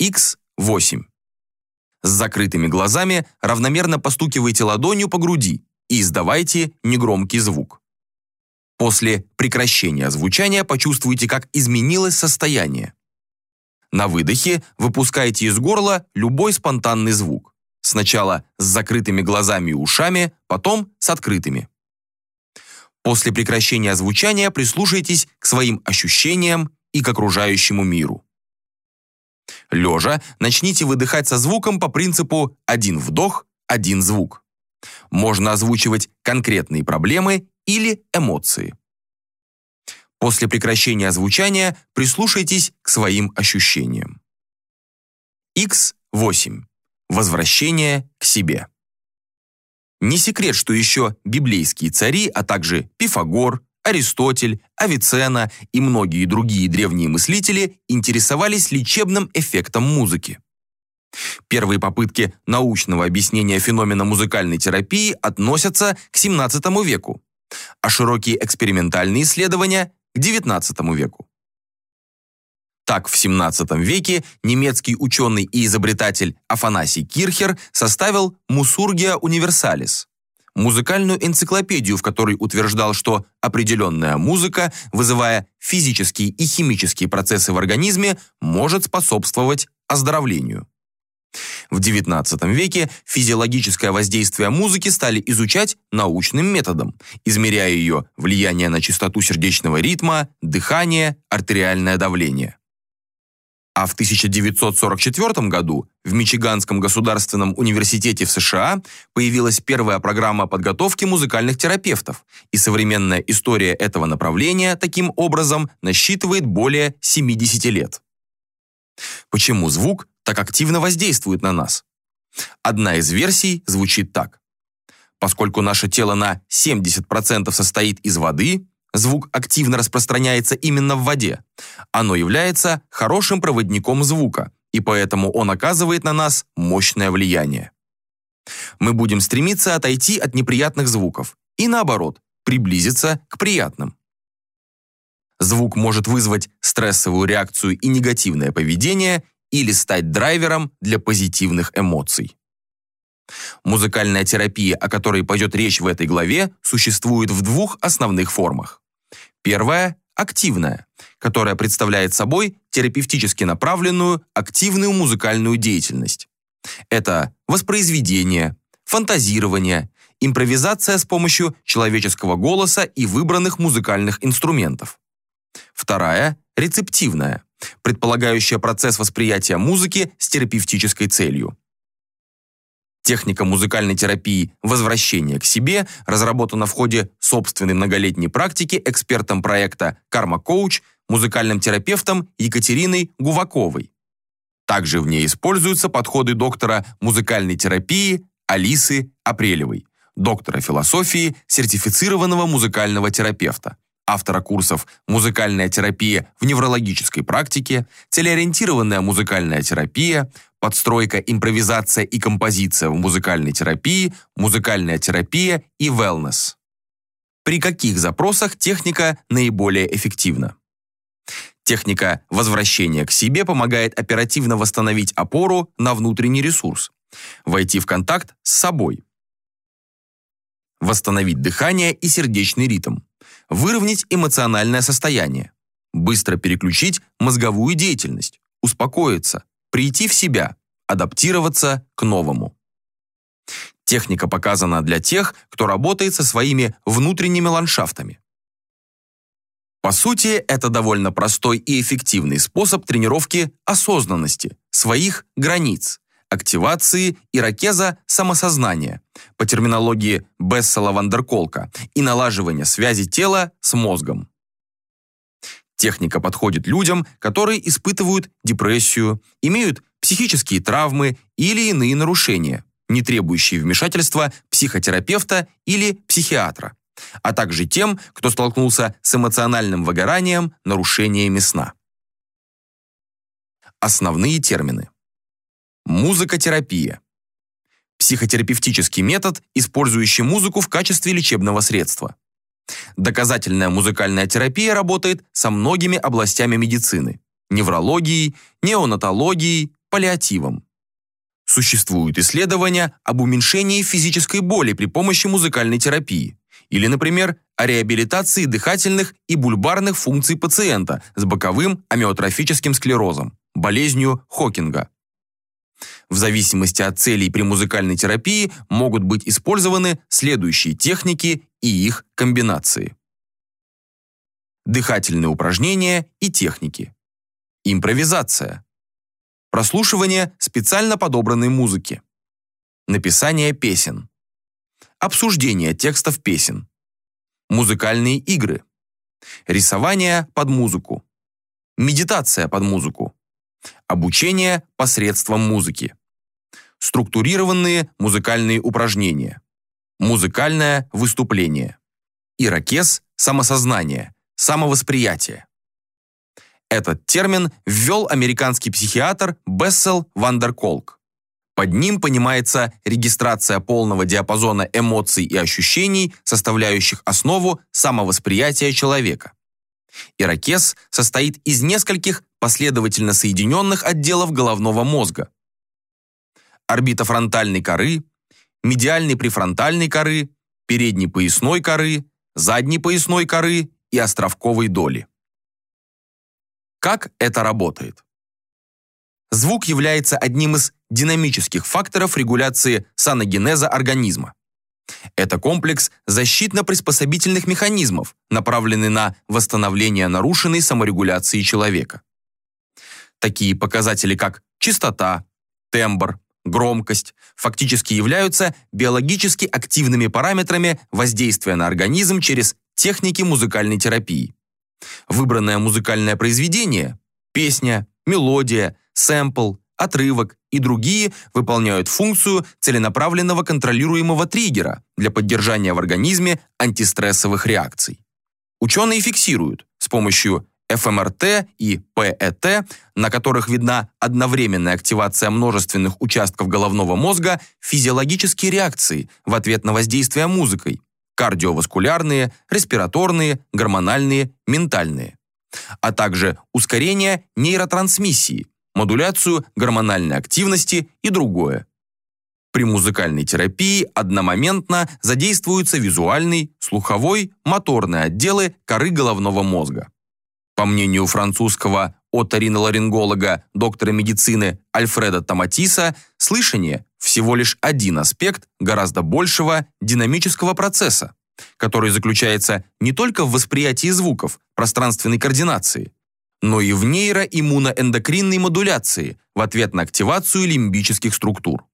X8. С закрытыми глазами равномерно постукивайте ладонью по груди и издавайте негромкий звук. После прекращения звучания почувствуйте, как изменилось состояние. На выдохе выпускайте из горла любой спонтанный звук. Сначала с закрытыми глазами и ушами, потом с открытыми. После прекращения звучания прислушайтесь к своим ощущениям и к окружающему миру. Лежа начните выдыхать со звуком по принципу «один вдох, один звук». Можно озвучивать конкретные проблемы или эмоции. После прекращения звучания прислушайтесь к своим ощущениям. X8. Возвращение к себе. Не секрет, что еще библейские цари, а также Пифагор, Аристотель, Авиценна и многие другие древние мыслители интересовались лечебным эффектом музыки. Первые попытки научного объяснения феномена музыкальной терапии относятся к XVII веку, а широкие экспериментальные исследования – к XIX веку. Так, в XVII веке немецкий ученый и изобретатель Афанасий Кирхер составил «Мусургия универсалис» – музыкальную энциклопедию, в которой утверждал, что определенная музыка, вызывая физические и химические процессы в организме, может способствовать оздоровлению. В XIX веке физиологическое воздействие музыки стали изучать научным методом, измеряя ее влияние на частоту сердечного ритма, дыхание, артериальное давление. А в 1944 году в Мичиганском государственном университете в США появилась первая программа подготовки музыкальных терапевтов, и современная история этого направления таким образом насчитывает более 70 лет. Почему звук так активно воздействует на нас? Одна из версий звучит так. Поскольку наше тело на 70% состоит из воды, звук активно распространяется именно в воде. Оно является хорошим проводником звука, и поэтому он оказывает на нас мощное влияние. Мы будем стремиться отойти от неприятных звуков и, наоборот, приблизиться к приятным. Звук может вызвать стрессовую реакцию и негативное поведение или стать драйвером для позитивных эмоций. Музыкальная терапия, о которой пойдет речь в этой главе, существует в двух основных формах. Первая – активная, которая представляет собой терапевтически направленную активную музыкальную деятельность. Это воспроизведение, фантазирование, импровизация с помощью человеческого голоса и выбранных музыкальных инструментов. Вторая – рецептивная, предполагающая процесс восприятия музыки с терапевтической целью. Техника музыкальной терапии «Возвращение к себе» разработана в ходе собственной многолетней практики экспертом проекта «Карма Коуч» музыкальным терапевтом Екатериной Гуваковой. Также в ней используются подходы доктора музыкальной терапии Алисы Апрелевой, доктора философии, сертифицированного музыкального терапевта автора курсов «Музыкальная терапия в неврологической практике», «Целеориентированная музыкальная терапия», «Подстройка, импровизация и композиция в музыкальной терапии», «Музыкальная терапия» и «Wellness». При каких запросах техника наиболее эффективна? Техника возвращения к себе помогает оперативно восстановить опору на внутренний ресурс, войти в контакт с собой, восстановить дыхание и сердечный ритм, выровнять эмоциональное состояние, быстро переключить мозговую деятельность, успокоиться, прийти в себя, адаптироваться к новому. Техника показана для тех, кто работает со своими внутренними ландшафтами. По сути, это довольно простой и эффективный способ тренировки осознанности, своих границ, активации ирокеза самосознания по терминологии Бессела Вандерколка и налаживания связи тела с мозгом. Техника подходит людям, которые испытывают депрессию, имеют психические травмы или иные нарушения, не требующие вмешательства психотерапевта или психиатра, а также тем, кто столкнулся с эмоциональным выгоранием, нарушениями сна. Основные термины. Музыкотерапия. Психотерапевтический метод, использующий музыку в качестве лечебного средства. Доказательная музыкальная терапия работает со многими областями медицины – неврологией, неонатологией, паллиативом. Существуют исследования об уменьшении физической боли при помощи музыкальной терапии или, например, о реабилитации дыхательных и бульбарных функций пациента с боковым амиотрофическим склерозом, болезнью Хокинга. В зависимости от целей при музыкальной терапии могут быть использованы следующие техники и их комбинации. Дыхательные упражнения и техники. Импровизация. Прослушивание специально подобранной музыки. Написание песен. Обсуждение текстов песен. Музыкальные игры. Рисование под музыку. Медитация под музыку. Обучение посредством музыки. Структурированные музыкальные упражнения. Музыкальное выступление. Ирокез – самосознание, самовосприятие. Этот термин ввел американский психиатр Бессел Вандерколк. Под ним понимается регистрация полного диапазона эмоций и ощущений, составляющих основу самовосприятия человека. Ирокез состоит из нескольких последовательно соединенных отделов головного мозга. Орбитофронтальной коры, медиальной префронтальной коры, передней поясной коры, задней поясной коры и островковой доли. Как это работает? Звук является одним из динамических факторов регуляции саногенеза организма. Это комплекс защитно-приспособительных механизмов, направленный на восстановление нарушенной саморегуляции человека. Такие показатели, как частота, тембр, громкость, фактически являются биологически активными параметрами воздействия на организм через техники музыкальной терапии. Выбранное музыкальное произведение – песня, мелодия, сэмпл, отрывок и другие выполняют функцию целенаправленного контролируемого триггера для поддержания в организме антистрессовых реакций. Ученые фиксируют с помощью ФМРТ и ПЭТ, на которых видна одновременная активация множественных участков головного мозга, физиологические реакции в ответ на воздействие музыкой, кардиоваскулярные, респираторные, гормональные, ментальные, а также ускорение нейротрансмиссии, модуляцию гормональной активности и другое. При музыкальной терапии одномоментно задействуются визуальный, слуховой, моторные отделы коры головного мозга. По мнению французского оториноларинголога, доктора медицины Альфреда Томатиса, слышание – всего лишь один аспект гораздо большего динамического процесса, который заключается не только в восприятии звуков, пространственной координации, но и в нейроиммуноэндокринной модуляции в ответ на активацию лимбических структур.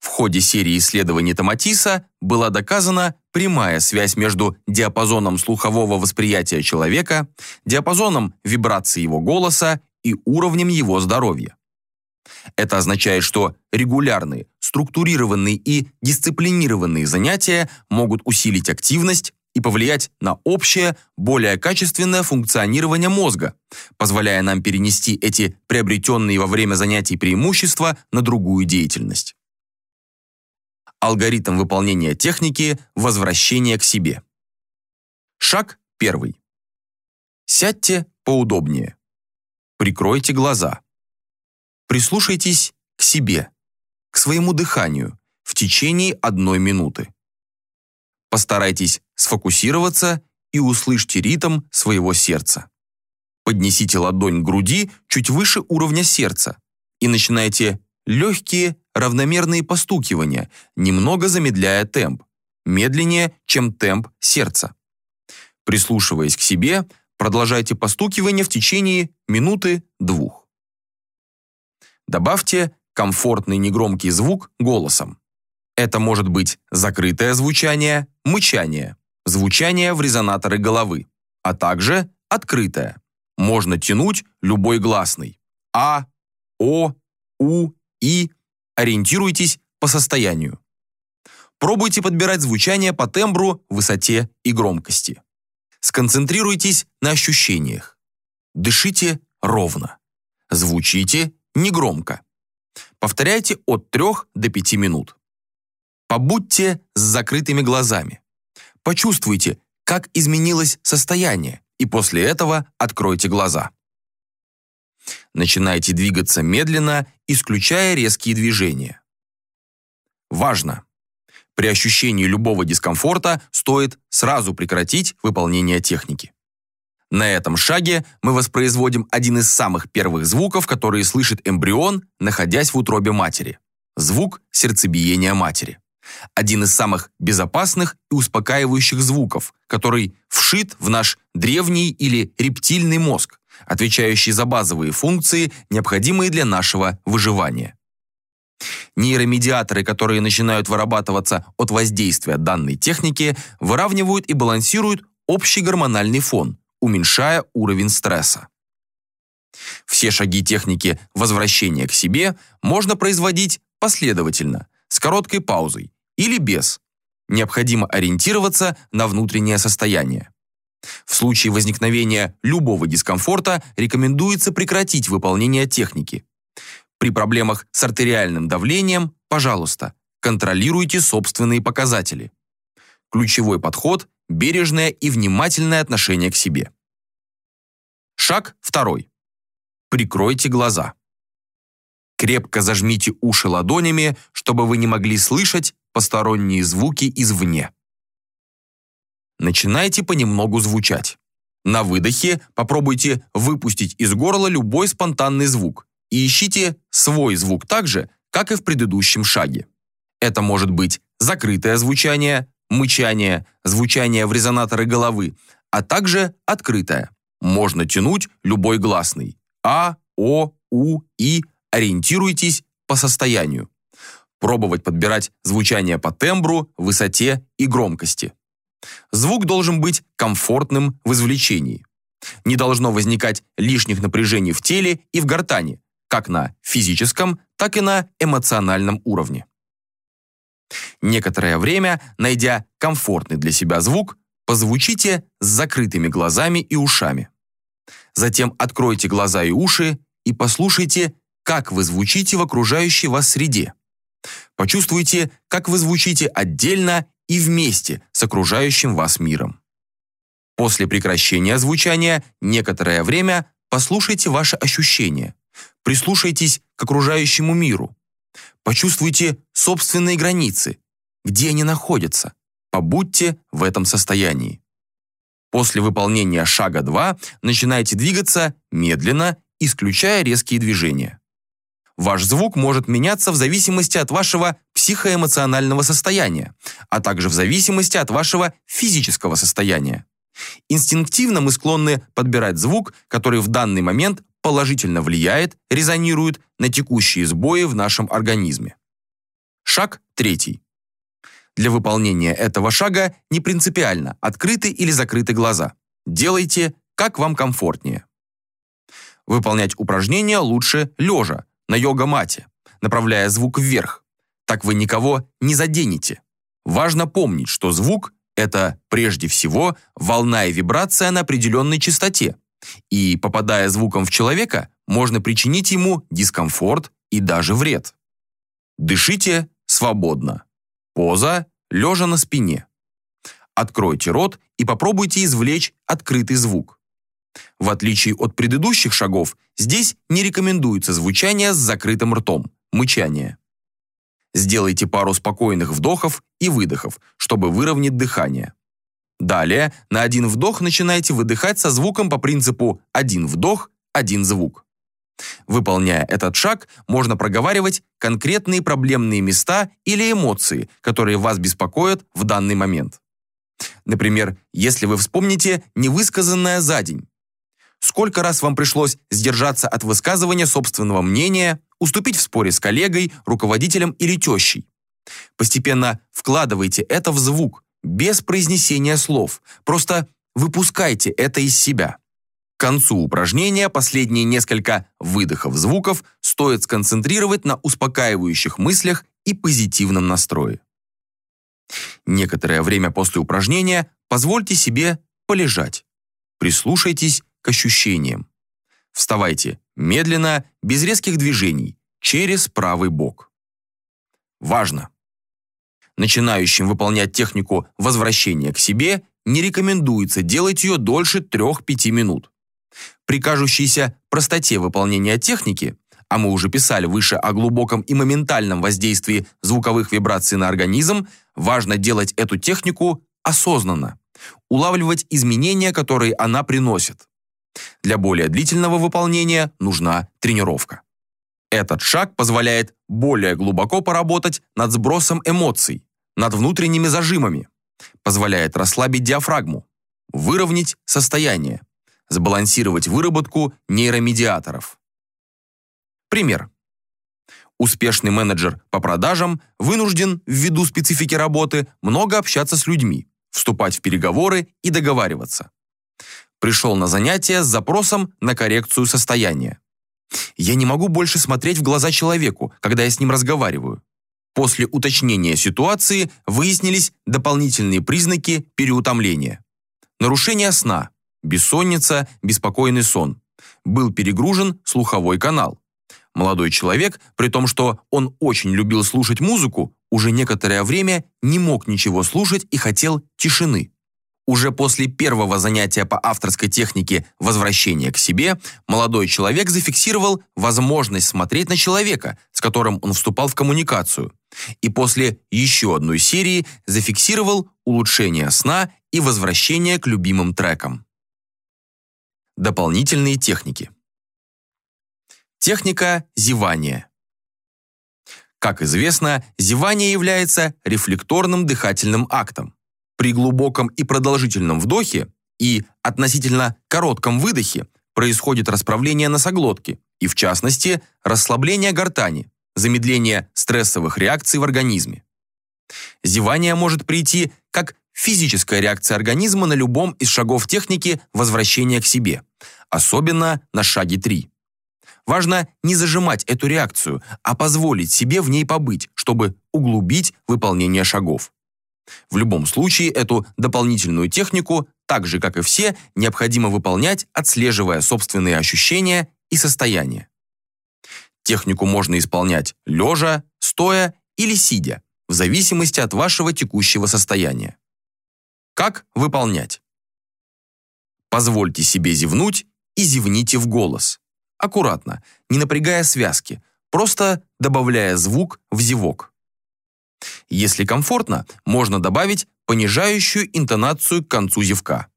В ходе серии исследований Томатиса была доказана прямая связь между диапазоном слухового восприятия человека, диапазоном вибрации его голоса и уровнем его здоровья. Это означает, что регулярные, структурированные и дисциплинированные занятия могут усилить активность, и повлиять на общее, более качественное функционирование мозга, позволяя нам перенести эти приобретенные во время занятий преимущества на другую деятельность. Алгоритм выполнения техники возвращения к себе. Шаг первый. Сядьте поудобнее. Прикройте глаза. Прислушайтесь к себе, к своему дыханию в течение одной минуты. Постарайтесь сфокусироваться и услышьте ритм своего сердца. Поднесите ладонь к груди чуть выше уровня сердца и начинайте легкие равномерные постукивания, немного замедляя темп, медленнее, чем темп сердца. Прислушиваясь к себе, продолжайте постукивание в течение минуты-двух. Добавьте комфортный негромкий звук голосом. Это может быть закрытое звучание, мычание, звучание в резонаторы головы, а также открытое. Можно тянуть любой гласный. А, О, У, И. Ориентируйтесь по состоянию. Пробуйте подбирать звучание по тембру, высоте и громкости. Сконцентрируйтесь на ощущениях. Дышите ровно. Звучите негромко. Повторяйте от 3 до 5 минут. Побудьте с закрытыми глазами. Почувствуйте, как изменилось состояние, и после этого откройте глаза. Начинайте двигаться медленно, исключая резкие движения. Важно! При ощущении любого дискомфорта стоит сразу прекратить выполнение техники. На этом шаге мы воспроизводим один из самых первых звуков, которые слышит эмбрион, находясь в утробе матери. Звук сердцебиения матери. Один из самых безопасных и успокаивающих звуков, который вшит в наш древний или рептильный мозг, отвечающий за базовые функции, необходимые для нашего выживания. Нейромедиаторы, которые начинают вырабатываться от воздействия данной техники, выравнивают и балансируют общий гормональный фон, уменьшая уровень стресса. Все шаги техники возвращения к себе можно производить последовательно, с короткой паузой или без. Необходимо ориентироваться на внутреннее состояние. В случае возникновения любого дискомфорта рекомендуется прекратить выполнение техники. При проблемах с артериальным давлением, пожалуйста, контролируйте собственные показатели. Ключевой подход – бережное и внимательное отношение к себе. Шаг второй. Прикройте глаза. Крепко зажмите уши ладонями, чтобы вы не могли слышать посторонние звуки извне. Начинайте понемногу звучать. На выдохе попробуйте выпустить из горла любой спонтанный звук и ищите свой звук так же, как и в предыдущем шаге. Это может быть закрытое звучание, мычание, звучание в резонаторы головы, а также открытое. Можно тянуть любой гласный. А, О, У, И. Ориентируйтесь по состоянию. Пробовать подбирать звучание по тембру, высоте и громкости. Звук должен быть комфортным в извлечении. Не должно возникать лишних напряжений в теле и в гортани, как на физическом, так и на эмоциональном уровне. Некоторое время, найдя комфортный для себя звук, позвучите с закрытыми глазами и ушами. Затем откройте глаза и уши и послушайте, как вы звучите в окружающей вас среде. Почувствуйте, как вы звучите отдельно и вместе с окружающим вас миром. После прекращения звучания некоторое время послушайте ваши ощущения. Прислушайтесь к окружающему миру. Почувствуйте собственные границы, где они находятся. Побудьте в этом состоянии. После выполнения шага 2 начинайте двигаться медленно, исключая резкие движения. Ваш звук может меняться в зависимости от вашего психоэмоционального состояния, а также в зависимости от вашего физического состояния. Инстинктивно мы склонны подбирать звук, который в данный момент положительно влияет, резонирует на текущие сбои в нашем организме. Шаг третий. Для выполнения этого шага не принципиально, открыты или закрыты глаза. Делайте, как вам комфортнее. Выполнять упражнения лучше лежа, на йога-мате, направляя звук вверх. Так вы никого не заденете. Важно помнить, что звук – это прежде всего волна и вибрация на определенной частоте. И попадая звуком в человека, можно причинить ему дискомфорт и даже вред. Дышите свободно. Поза – лежа на спине. Откройте рот и попробуйте извлечь открытый звук. В отличие от предыдущих шагов, здесь не рекомендуется звучание с закрытым ртом, мычание. Сделайте пару спокойных вдохов и выдохов, чтобы выровнять дыхание. Далее на один вдох начинайте выдыхать со звуком по принципу один вдох, один звук. Выполняя этот шаг, можно проговаривать конкретные проблемные места или эмоции, которые вас беспокоят в данный момент. Например, если вы вспомните невысказанное за день, Сколько раз вам пришлось сдержаться от высказывания собственного мнения, уступить в споре с коллегой, руководителем или тещей? Постепенно вкладывайте это в звук, без произнесения слов. Просто выпускайте это из себя. К концу упражнения последние несколько выдохов звуков стоит сконцентрировать на успокаивающих мыслях и позитивном настрое. Некоторое время после упражнения позвольте себе полежать. Прислушайтесь к ощущениям. Вставайте медленно, без резких движений, через правый бок. Важно! Начинающим выполнять технику возвращения к себе не рекомендуется делать ее дольше 3-5 минут. При кажущейся простоте выполнения техники, а мы уже писали выше о глубоком и моментальном воздействии звуковых вибраций на организм, важно делать эту технику осознанно, улавливать изменения, которые она приносит. Для более длительного выполнения нужна тренировка. Этот шаг позволяет более глубоко поработать над сбросом эмоций, над внутренними зажимами, позволяет расслабить диафрагму, выровнять состояние, сбалансировать выработку нейромедиаторов. Пример. Успешный менеджер по продажам вынужден, ввиду специфики работы, много общаться с людьми, вступать в переговоры и договариваться. Пришел на занятие с запросом на коррекцию состояния. Я не могу больше смотреть в глаза человеку, когда я с ним разговариваю. После уточнения ситуации выяснились дополнительные признаки переутомления. Нарушение сна, бессонница, беспокойный сон. Был перегружен слуховой канал. Молодой человек, при том, что он очень любил слушать музыку, уже некоторое время не мог ничего слушать и хотел тишины. Уже после первого занятия по авторской технике «Возвращение к себе» молодой человек зафиксировал возможность смотреть на человека, с которым он вступал в коммуникацию, и после еще одной серии зафиксировал улучшение сна и возвращение к любимым трекам. Дополнительные техники. Техника зевания. Как известно, зевание является рефлекторным дыхательным актом. При глубоком и продолжительном вдохе и относительно коротком выдохе происходит расправление носоглотки и, в частности, расслабление гортани, замедление стрессовых реакций в организме. Зевание может прийти как физическая реакция организма на любом из шагов техники возвращения к себе, особенно на шаге 3. Важно не зажимать эту реакцию, а позволить себе в ней побыть, чтобы углубить выполнение шагов. В любом случае, эту дополнительную технику, так же как и все, необходимо выполнять, отслеживая собственные ощущения и состояние. Технику можно исполнять лежа, стоя или сидя, в зависимости от вашего текущего состояния. Как выполнять? Позвольте себе зевнуть и зевните в голос. Аккуратно, не напрягая связки, просто добавляя звук в зевок. Если комфортно, можно добавить понижающую интонацию к концу зевка.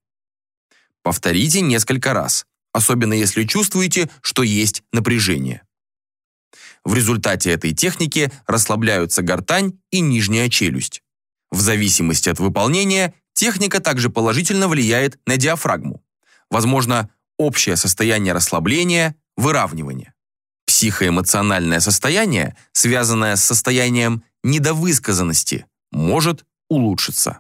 Повторите несколько раз, особенно если чувствуете, что есть напряжение. В результате этой техники расслабляются гортань и нижняя челюсть. В зависимости от выполнения, техника также положительно влияет на диафрагму. Возможно, общее состояние расслабления, выравнивания. Психоэмоциональное состояние, связанное с состоянием недовысказанности может улучшиться.